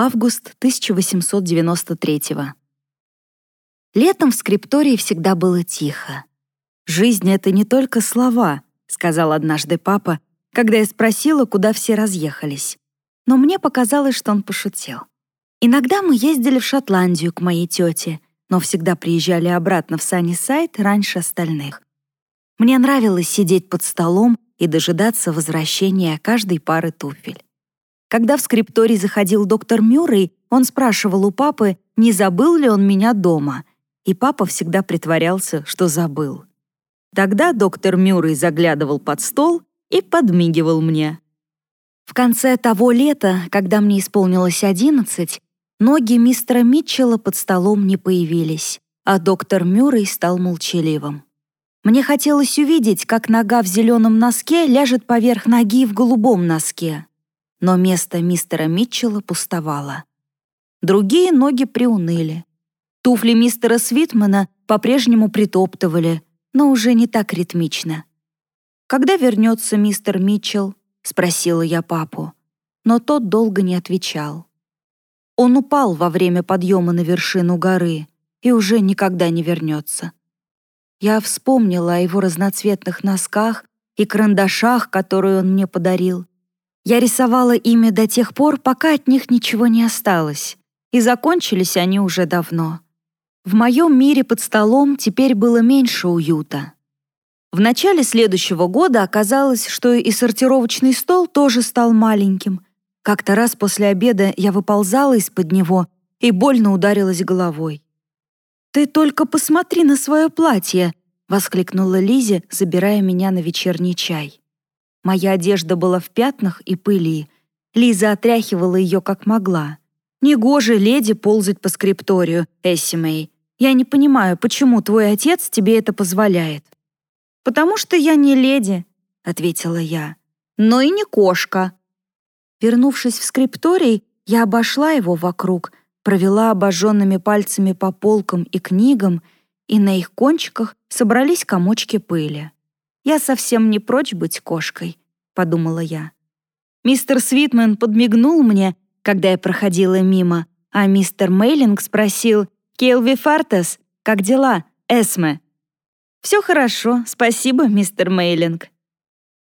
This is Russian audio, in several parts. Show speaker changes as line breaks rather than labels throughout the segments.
Август 1893 Летом в скриптории всегда было тихо. «Жизнь — это не только слова», — сказал однажды папа, когда я спросила, куда все разъехались. Но мне показалось, что он пошутил. Иногда мы ездили в Шотландию к моей тете, но всегда приезжали обратно в Саннисайд раньше остальных. Мне нравилось сидеть под столом и дожидаться возвращения каждой пары туфель. Когда в скрипторий заходил доктор Мюррей, он спрашивал у папы, не забыл ли он меня дома, и папа всегда притворялся, что забыл. Тогда доктор Мюррей заглядывал под стол и подмигивал мне. В конце того лета, когда мне исполнилось одиннадцать, ноги мистера Митчелла под столом не появились, а доктор Мюррей стал молчаливым. Мне хотелось увидеть, как нога в зеленом носке ляжет поверх ноги в голубом носке но место мистера Митчелла пустовало. Другие ноги приуныли. Туфли мистера Свитмана по-прежнему притоптывали, но уже не так ритмично. «Когда вернется мистер Митчелл?» — спросила я папу, но тот долго не отвечал. Он упал во время подъема на вершину горы и уже никогда не вернется. Я вспомнила о его разноцветных носках и карандашах, которые он мне подарил, я рисовала ими до тех пор, пока от них ничего не осталось, и закончились они уже давно. В моем мире под столом теперь было меньше уюта. В начале следующего года оказалось, что и сортировочный стол тоже стал маленьким. Как-то раз после обеда я выползала из-под него и больно ударилась головой. «Ты только посмотри на свое платье!» — воскликнула Лизе, забирая меня на вечерний чай. Моя одежда была в пятнах и пыли. Лиза отряхивала ее как могла. «Негоже леди ползать по скрипторию, Эссимей. Я не понимаю, почему твой отец тебе это позволяет». «Потому что я не леди», — ответила я. «Но и не кошка». Вернувшись в скрипторий, я обошла его вокруг, провела обожженными пальцами по полкам и книгам, и на их кончиках собрались комочки пыли. «Я совсем не прочь быть кошкой», — подумала я. Мистер Свитмен подмигнул мне, когда я проходила мимо, а мистер Мейлинг спросил «Келви Фартес, как дела, Эсме?» «Все хорошо, спасибо, мистер Мейлинг».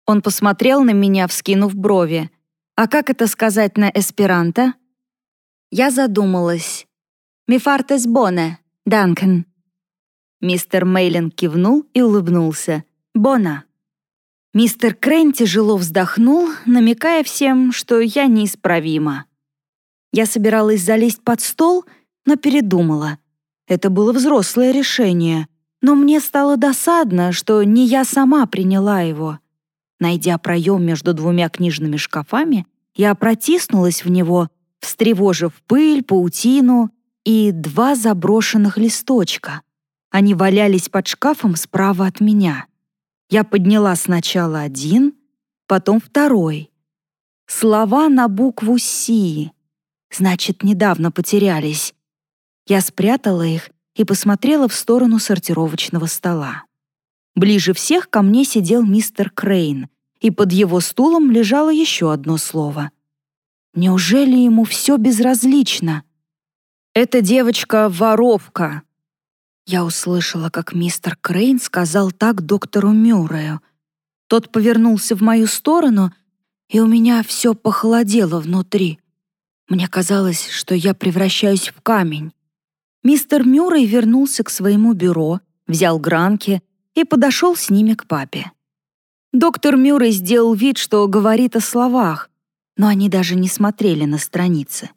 Он посмотрел на меня, вскинув брови. «А как это сказать на эсперанто?» Я задумалась. «Мифартес боне, Данкан». Мистер Мейлинг кивнул и улыбнулся. Бона. Мистер Крейн тяжело вздохнул, намекая всем, что я неисправима. Я собиралась залезть под стол, но передумала. Это было взрослое решение, но мне стало досадно, что не я сама приняла его. Найдя проем между двумя книжными шкафами, я протиснулась в него, встревожив пыль, паутину и два заброшенных листочка. Они валялись под шкафом справа от меня. Я подняла сначала один, потом второй. Слова на букву «Си». Значит, недавно потерялись. Я спрятала их и посмотрела в сторону сортировочного стола. Ближе всех ко мне сидел мистер Крейн, и под его стулом лежало еще одно слово. Неужели ему все безразлично? «Эта девочка — воровка», я услышала, как мистер Крейн сказал так доктору Мюррею. Тот повернулся в мою сторону, и у меня все похолодело внутри. Мне казалось, что я превращаюсь в камень. Мистер Мюррей вернулся к своему бюро, взял гранки и подошел с ними к папе. Доктор Мюррей сделал вид, что говорит о словах, но они даже не смотрели на страницы.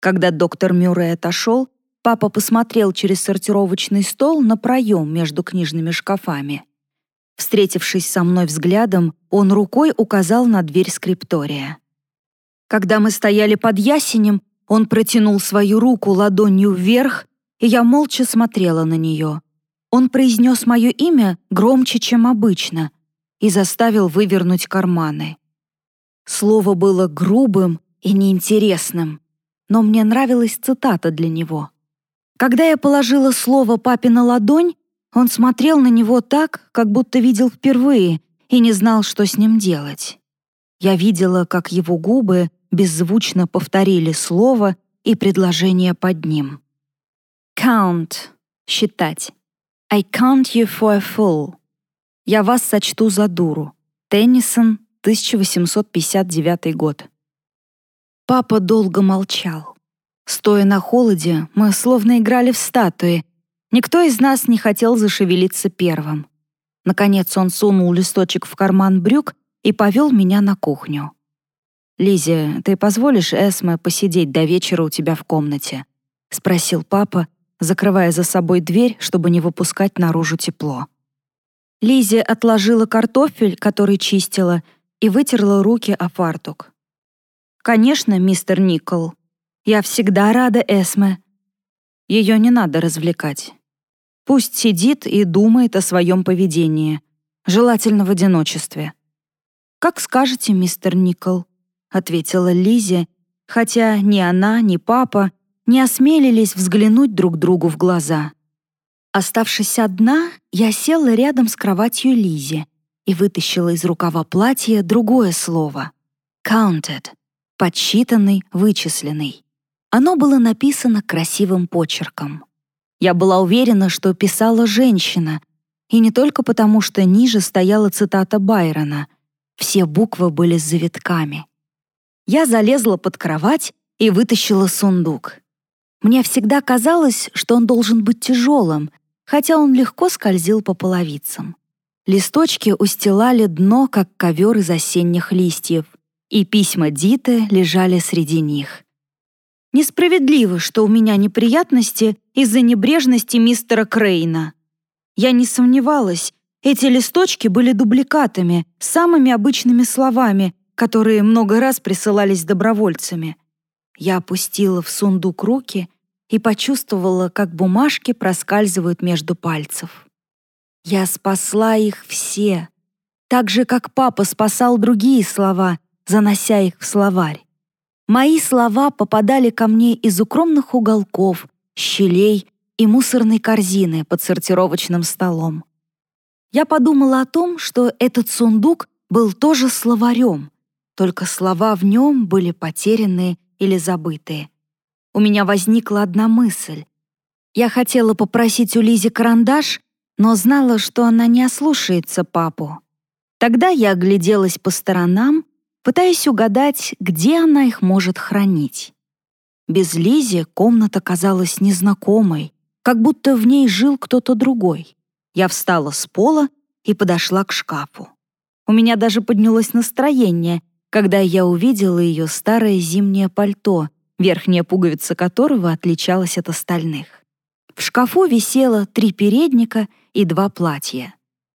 Когда доктор Мюррей отошел, Папа посмотрел через сортировочный стол на проем между книжными шкафами. Встретившись со мной взглядом, он рукой указал на дверь скриптория. Когда мы стояли под ясенем, он протянул свою руку ладонью вверх, и я молча смотрела на нее. Он произнес мое имя громче, чем обычно, и заставил вывернуть карманы. Слово было грубым и неинтересным, но мне нравилась цитата для него. Когда я положила слово папе на ладонь, он смотрел на него так, как будто видел впервые и не знал, что с ним делать. Я видела, как его губы беззвучно повторили слово и предложение под ним. Count — считать. I count you for a fool. Я вас сочту за дуру. Теннисон, 1859 год. Папа долго молчал. Стоя на холоде, мы словно играли в статуи. Никто из нас не хотел зашевелиться первым. Наконец он сунул листочек в карман брюк и повел меня на кухню. «Лизе, ты позволишь Эсме посидеть до вечера у тебя в комнате?» — спросил папа, закрывая за собой дверь, чтобы не выпускать наружу тепло. Лизе отложила картофель, который чистила, и вытерла руки о фартук. «Конечно, мистер Никол. Я всегда рада Эсме. Ее не надо развлекать. Пусть сидит и думает о своем поведении, желательно в одиночестве». «Как скажете, мистер Никол», — ответила Лизе, хотя ни она, ни папа не осмелились взглянуть друг другу в глаза. Оставшись одна, я села рядом с кроватью Лизи и вытащила из рукава платья другое слово — «counted» подсчитанный, вычисленный. Оно было написано красивым почерком. Я была уверена, что писала женщина, и не только потому, что ниже стояла цитата Байрона. Все буквы были с завитками. Я залезла под кровать и вытащила сундук. Мне всегда казалось, что он должен быть тяжелым, хотя он легко скользил по половицам. Листочки устилали дно, как ковер из осенних листьев — и письма Диты лежали среди них. Несправедливо, что у меня неприятности из-за небрежности мистера Крейна. Я не сомневалась, эти листочки были дубликатами, самыми обычными словами, которые много раз присылались добровольцами. Я опустила в сундук руки и почувствовала, как бумажки проскальзывают между пальцев. Я спасла их все, так же, как папа спасал другие слова — занося их в словарь. Мои слова попадали ко мне из укромных уголков, щелей и мусорной корзины под сортировочным столом. Я подумала о том, что этот сундук был тоже словарем, только слова в нем были потерянные или забытые. У меня возникла одна мысль. Я хотела попросить у Лизи карандаш, но знала, что она не ослушается папу. Тогда я огляделась по сторонам пытаясь угадать, где она их может хранить. Без Лизи комната казалась незнакомой, как будто в ней жил кто-то другой. Я встала с пола и подошла к шкафу. У меня даже поднялось настроение, когда я увидела ее старое зимнее пальто, верхняя пуговица которого отличалась от остальных. В шкафу висело три передника и два платья.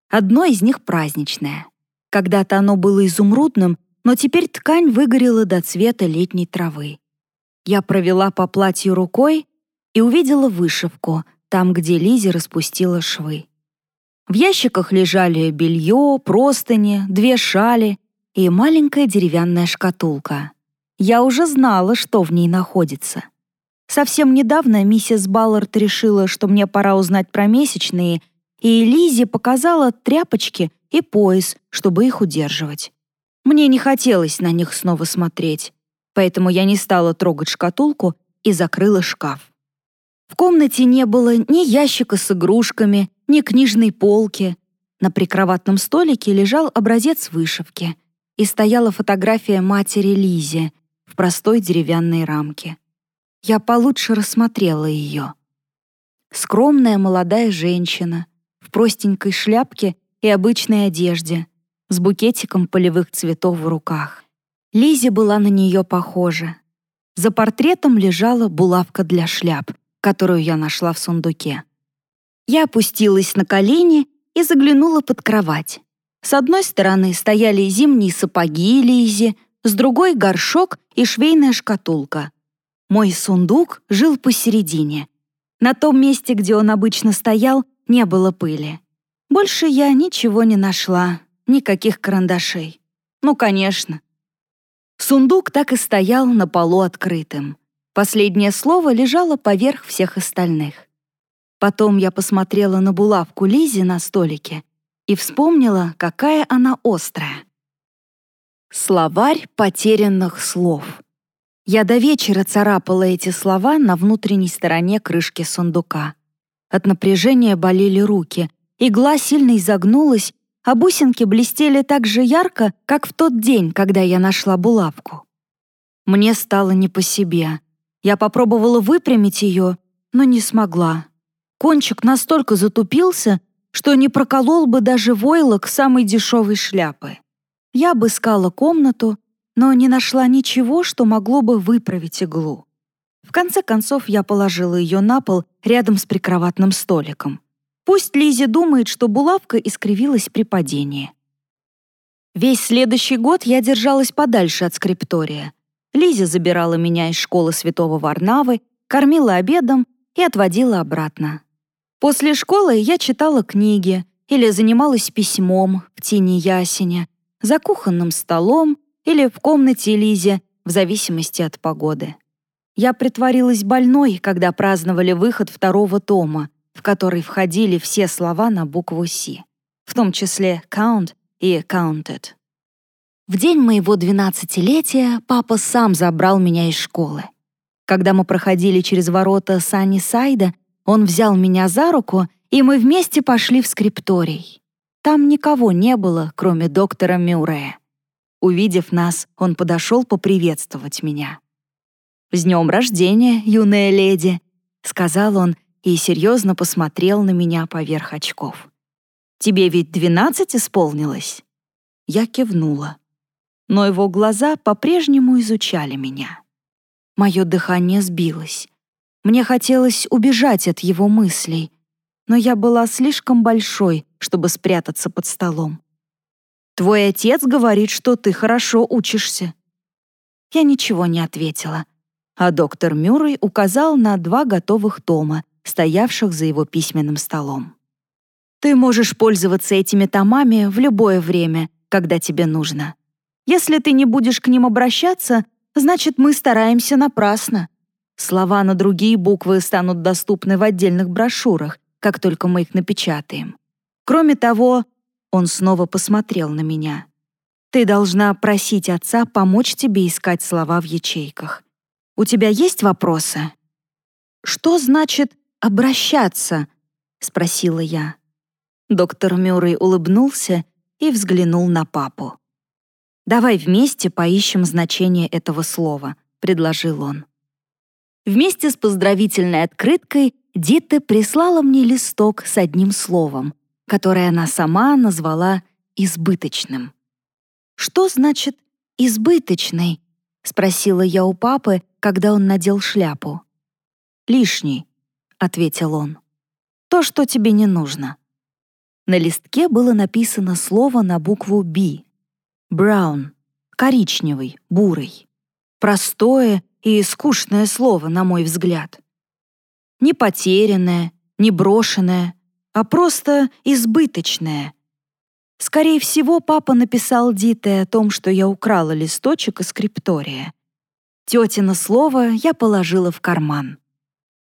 Одно из них праздничное. Когда-то оно было изумрудным, но теперь ткань выгорела до цвета летней травы. Я провела по платью рукой и увидела вышивку, там, где Лизи распустила швы. В ящиках лежали белье, простыни, две шали и маленькая деревянная шкатулка. Я уже знала, что в ней находится. Совсем недавно миссис Баллард решила, что мне пора узнать про месячные, и Лизе показала тряпочки и пояс, чтобы их удерживать. Мне не хотелось на них снова смотреть, поэтому я не стала трогать шкатулку и закрыла шкаф. В комнате не было ни ящика с игрушками, ни книжной полки. На прикроватном столике лежал образец вышивки и стояла фотография матери Лизи в простой деревянной рамке. Я получше рассмотрела ее. Скромная молодая женщина в простенькой шляпке и обычной одежде — с букетиком полевых цветов в руках. Лизе была на нее похожа. За портретом лежала булавка для шляп, которую я нашла в сундуке. Я опустилась на колени и заглянула под кровать. С одной стороны стояли зимние сапоги Лизи, с другой — горшок и швейная шкатулка. Мой сундук жил посередине. На том месте, где он обычно стоял, не было пыли. Больше я ничего не нашла, Никаких карандашей. Ну, конечно. Сундук так и стоял на полу открытым. Последнее слово лежало поверх всех остальных. Потом я посмотрела на булавку Лизи на столике и вспомнила, какая она острая. Словарь потерянных слов. Я до вечера царапала эти слова на внутренней стороне крышки сундука. От напряжения болели руки, игла сильно изогнулась, а бусинки блестели так же ярко, как в тот день, когда я нашла булавку. Мне стало не по себе. Я попробовала выпрямить ее, но не смогла. Кончик настолько затупился, что не проколол бы даже войлок самой дешевой шляпы. Я обыскала комнату, но не нашла ничего, что могло бы выправить иглу. В конце концов, я положила ее на пол рядом с прикроватным столиком. Пусть Лизи думает, что булавка искривилась при падении. Весь следующий год я держалась подальше от скриптория. Лизи забирала меня из школы святого Варнавы, кормила обедом и отводила обратно. После школы я читала книги или занималась письмом в тени ясеня, за кухонным столом или в комнате Лизе, в зависимости от погоды. Я притворилась больной, когда праздновали выход второго тома, в который входили все слова на букву «С», в том числе «count» и «counted». В день моего двенадцатилетия папа сам забрал меня из школы. Когда мы проходили через ворота Санни Сайда, он взял меня за руку, и мы вместе пошли в скрипторий. Там никого не было, кроме доктора Мюррея. Увидев нас, он подошел поприветствовать меня. «С днем рождения, юная леди!» — сказал он и серьезно посмотрел на меня поверх очков. «Тебе ведь двенадцать исполнилось?» Я кивнула. Но его глаза по-прежнему изучали меня. Мое дыхание сбилось. Мне хотелось убежать от его мыслей, но я была слишком большой, чтобы спрятаться под столом. «Твой отец говорит, что ты хорошо учишься». Я ничего не ответила, а доктор Мюррей указал на два готовых тома, стоявших за его письменным столом. «Ты можешь пользоваться этими томами в любое время, когда тебе нужно. Если ты не будешь к ним обращаться, значит, мы стараемся напрасно. Слова на другие буквы станут доступны в отдельных брошюрах, как только мы их напечатаем. Кроме того, он снова посмотрел на меня. Ты должна просить отца помочь тебе искать слова в ячейках. У тебя есть вопросы? Что значит обращаться? спросила я. Доктор Мюррей улыбнулся и взглянул на папу. «Давай вместе поищем значение этого слова», — предложил он. Вместе с поздравительной открыткой Дита прислала мне листок с одним словом, которое она сама назвала «избыточным». «Что значит «избыточный»?» — спросила я у папы, когда он надел шляпу. «Лишний», — ответил он. «То, что тебе не нужно». На листке было написано слово на букву «Б». «Браун» — коричневый, бурый. Простое и скучное слово, на мой взгляд. Не потерянное, не брошенное, а просто избыточное. Скорее всего, папа написал Дите о том, что я украла листочек из скриптория. Тетино слово я положила в карман.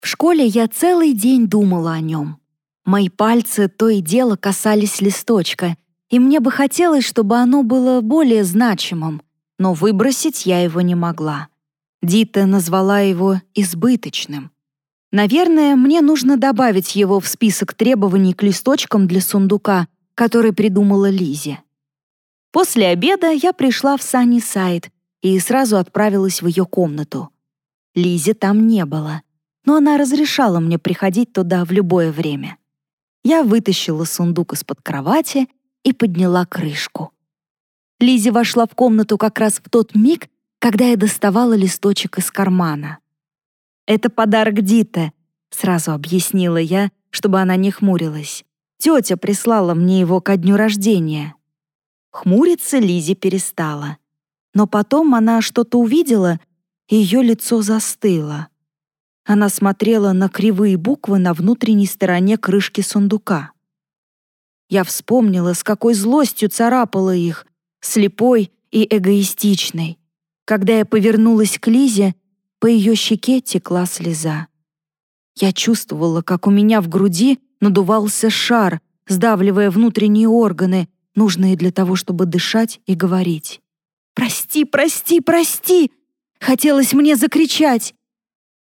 В школе я целый день думала о нем. Мои пальцы то и дело касались листочка, и мне бы хотелось, чтобы оно было более значимым, но выбросить я его не могла. Дита назвала его избыточным. Наверное, мне нужно добавить его в список требований к листочкам для сундука, который придумала Лизи. После обеда я пришла в Санни Сайд и сразу отправилась в ее комнату. Лизи там не было, но она разрешала мне приходить туда в любое время. Я вытащила сундук из-под кровати и подняла крышку. Лизи вошла в комнату как раз в тот миг, когда я доставала листочек из кармана. «Это подарок Дита», — сразу объяснила я, чтобы она не хмурилась. «Тетя прислала мне его ко дню рождения». Хмуриться Лизи перестала. Но потом она что-то увидела, и ее лицо застыло. Она смотрела на кривые буквы на внутренней стороне крышки сундука. Я вспомнила, с какой злостью царапала их, слепой и эгоистичной. Когда я повернулась к Лизе, по ее щеке текла слеза. Я чувствовала, как у меня в груди надувался шар, сдавливая внутренние органы, нужные для того, чтобы дышать и говорить. «Прости, прости, прости!» Хотелось мне закричать,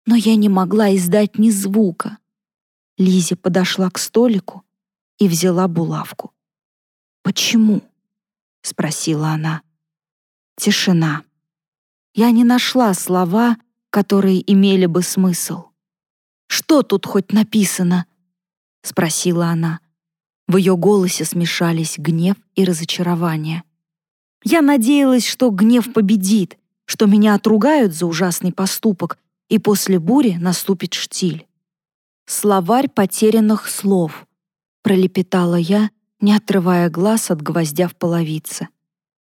но я не могла издать ни звука. Лизи подошла к столику и взяла булавку. «Почему?» — спросила она. Тишина. Я не нашла слова, которые имели бы смысл. «Что тут хоть написано?» — спросила она. В ее голосе смешались гнев и разочарование. Я надеялась, что гнев победит, что меня отругают за ужасный поступок, и после бури наступит штиль. «Словарь потерянных слов», — пролепетала я, не отрывая глаз от гвоздя в половице.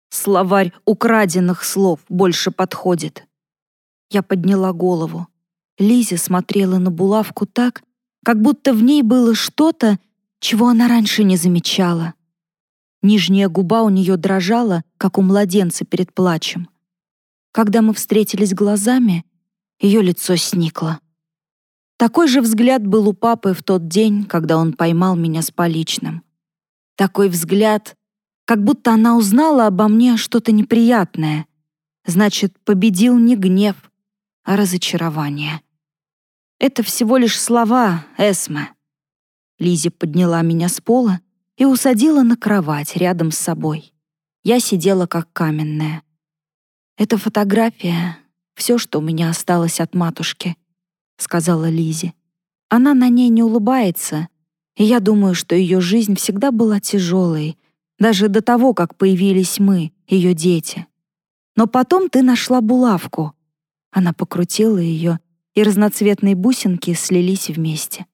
«Словарь украденных слов больше подходит». Я подняла голову. Лиза смотрела на булавку так, как будто в ней было что-то, чего она раньше не замечала. Нижняя губа у нее дрожала, как у младенца перед плачем. Когда мы встретились глазами, ее лицо сникло. Такой же взгляд был у папы в тот день, когда он поймал меня с поличным. Такой взгляд, как будто она узнала обо мне что-то неприятное. Значит, победил не гнев, а разочарование. Это всего лишь слова, Эсме. Лизи подняла меня с пола и усадила на кровать рядом с собой. Я сидела как каменная. «Это фотография, все, что у меня осталось от матушки», — сказала Лизи. «Она на ней не улыбается, и я думаю, что ее жизнь всегда была тяжелой, даже до того, как появились мы, ее дети. Но потом ты нашла булавку». Она покрутила ее, и разноцветные бусинки слились вместе.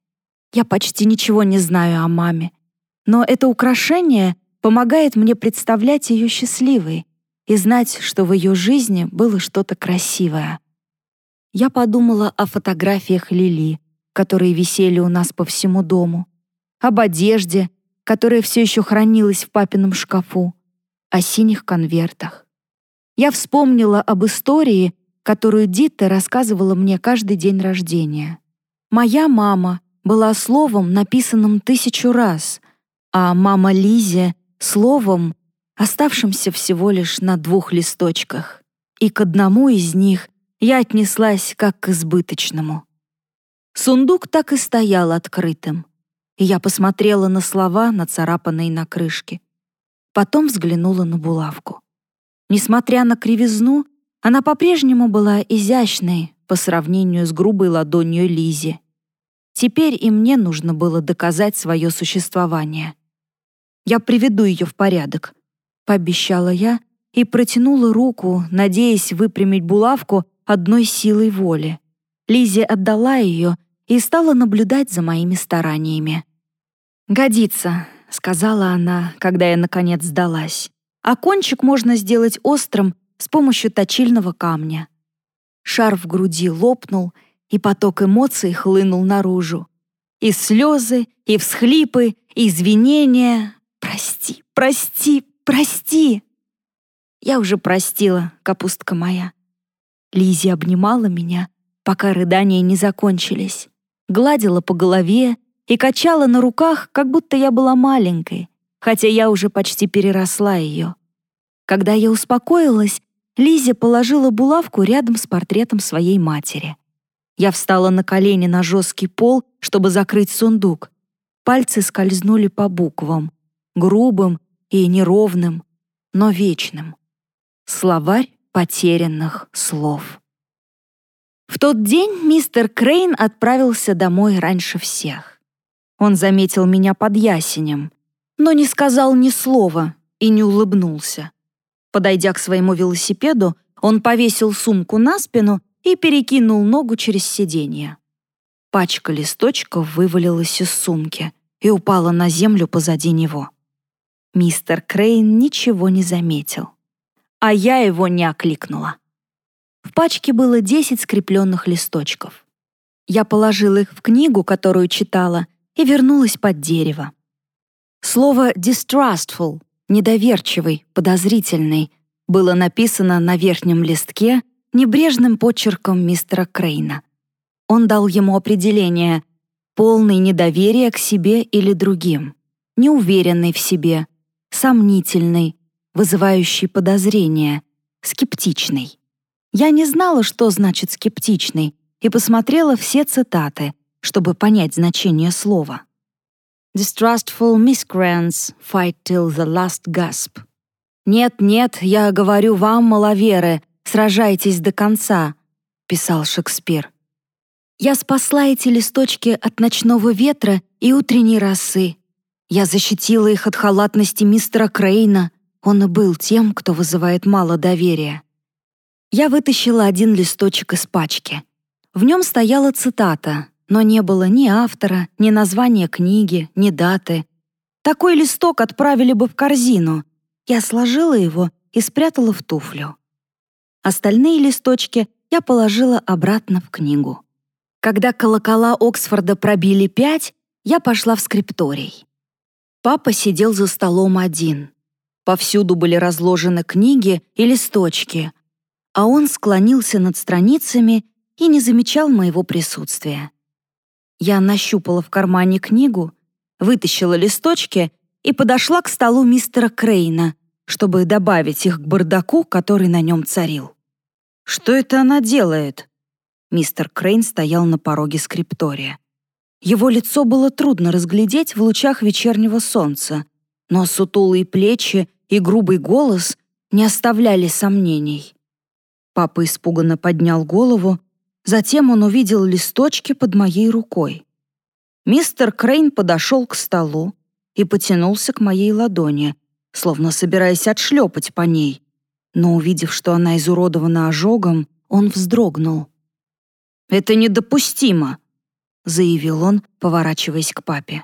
Я почти ничего не знаю о маме, но это украшение помогает мне представлять ее счастливой и знать, что в ее жизни было что-то красивое. Я подумала о фотографиях Лили, которые висели у нас по всему дому, об одежде, которая все еще хранилась в папином шкафу, о синих конвертах. Я вспомнила об истории, которую Дитта рассказывала мне каждый день рождения. Моя мама была словом, написанным тысячу раз, а мама Лизе — словом, оставшимся всего лишь на двух листочках. И к одному из них я отнеслась как к избыточному. Сундук так и стоял открытым, и я посмотрела на слова, нацарапанные на крышке. Потом взглянула на булавку. Несмотря на кривизну, она по-прежнему была изящной по сравнению с грубой ладонью Лизи. Теперь и мне нужно было доказать свое существование. «Я приведу ее в порядок», — пообещала я и протянула руку, надеясь выпрямить булавку одной силой воли. Лизи отдала ее и стала наблюдать за моими стараниями. «Годится», — сказала она, когда я, наконец, сдалась. «А кончик можно сделать острым с помощью точильного камня. Шар в груди лопнул, и поток эмоций хлынул наружу. И слезы, и всхлипы, и извинения. «Прости, прости, прости!» Я уже простила, капустка моя. Лизи обнимала меня, пока рыдания не закончились, гладила по голове и качала на руках, как будто я была маленькой, хотя я уже почти переросла ее. Когда я успокоилась, Лиза положила булавку рядом с портретом своей матери. Я встала на колени на жесткий пол, чтобы закрыть сундук. Пальцы скользнули по буквам, грубым и неровным, но вечным. Словарь потерянных слов. В тот день мистер Крейн отправился домой раньше всех. Он заметил меня под ясенем, но не сказал ни слова и не улыбнулся. Подойдя к своему велосипеду, он повесил сумку на спину и перекинул ногу через сиденье. Пачка листочков вывалилась из сумки и упала на землю позади него. Мистер Крейн ничего не заметил, а я его не окликнула. В пачке было 10 скрепленных листочков. Я положила их в книгу, которую читала, и вернулась под дерево. Слово «distrustful» недоверчивый, подозрительный, было написано на верхнем листке небрежным почерком мистера Крейна. Он дал ему определение «полный недоверия к себе или другим», «неуверенный в себе», «сомнительный», «вызывающий подозрения», «скептичный». Я не знала, что значит «скептичный», и посмотрела все цитаты, чтобы понять значение слова. «Distrustful miscreants fight till the last gasp». «Нет-нет, я говорю вам, маловеры, сражайтесь до конца», — писал Шекспир. Я спасла эти листочки от ночного ветра и утренней росы. Я защитила их от халатности мистера Крейна. Он и был тем, кто вызывает мало доверия. Я вытащила один листочек из пачки. В нем стояла цитата, но не было ни автора, ни названия книги, ни даты. Такой листок отправили бы в корзину. Я сложила его и спрятала в туфлю. Остальные листочки я положила обратно в книгу. Когда колокола Оксфорда пробили пять, я пошла в скрипторий. Папа сидел за столом один. Повсюду были разложены книги и листочки, а он склонился над страницами и не замечал моего присутствия. Я нащупала в кармане книгу, вытащила листочки и подошла к столу мистера Крейна, чтобы добавить их к бардаку, который на нем царил. «Что это она делает?» Мистер Крейн стоял на пороге скриптория. Его лицо было трудно разглядеть в лучах вечернего солнца, но сутулые плечи и грубый голос не оставляли сомнений. Папа испуганно поднял голову, затем он увидел листочки под моей рукой. Мистер Крейн подошел к столу и потянулся к моей ладони, словно собираясь отшлепать по ней, но, увидев, что она изуродована ожогом, он вздрогнул. Это недопустимо», — заявил он, поворачиваясь к папе.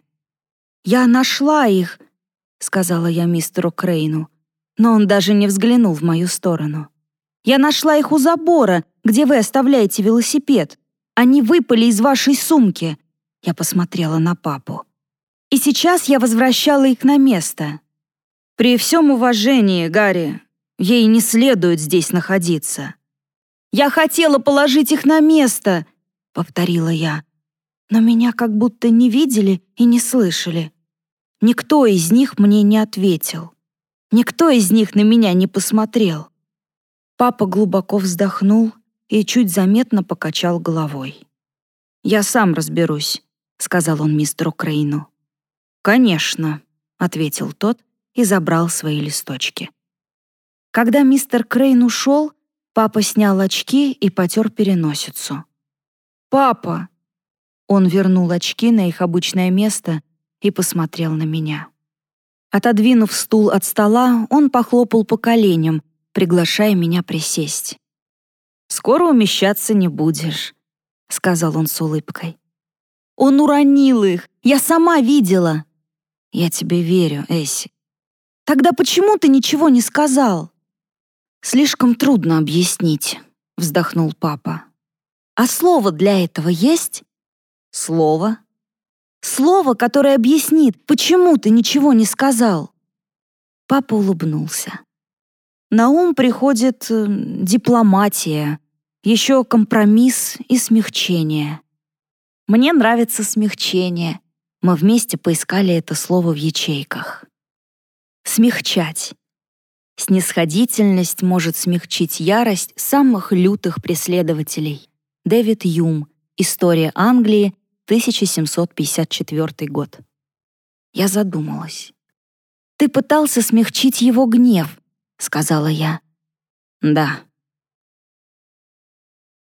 «Я нашла их», — сказала я мистеру Крейну, но он даже не взглянул в мою сторону. «Я нашла их у забора, где вы оставляете велосипед. Они выпали из вашей сумки». Я посмотрела на папу. «И сейчас я возвращала их на место». «При всем уважении, Гарри, ей не следует здесь находиться», я хотела положить их на место», — повторила я. Но меня как будто не видели и не слышали. Никто из них мне не ответил. Никто из них на меня не посмотрел. Папа глубоко вздохнул и чуть заметно покачал головой. «Я сам разберусь», — сказал он мистеру Крейну. «Конечно», — ответил тот и забрал свои листочки. Когда мистер Крейн ушел, Папа снял очки и потер переносицу. «Папа!» Он вернул очки на их обычное место и посмотрел на меня. Отодвинув стул от стола, он похлопал по коленям, приглашая меня присесть. «Скоро умещаться не будешь», — сказал он с улыбкой. «Он уронил их! Я сама видела!» «Я тебе верю, Эсси». «Тогда почему ты ничего не сказал?» «Слишком трудно объяснить», — вздохнул папа. «А слово для этого есть?» «Слово?» «Слово, которое объяснит, почему ты ничего не сказал». Папа улыбнулся. На ум приходит э, дипломатия, еще компромисс и смягчение. Мне нравится смягчение. Мы вместе поискали это слово в ячейках. Смягчать. Снисходительность может смягчить ярость самых лютых преследователей. Дэвид Юм. История Англии, 1754 год. Я задумалась. «Ты пытался смягчить его гнев», — сказала я. «Да»,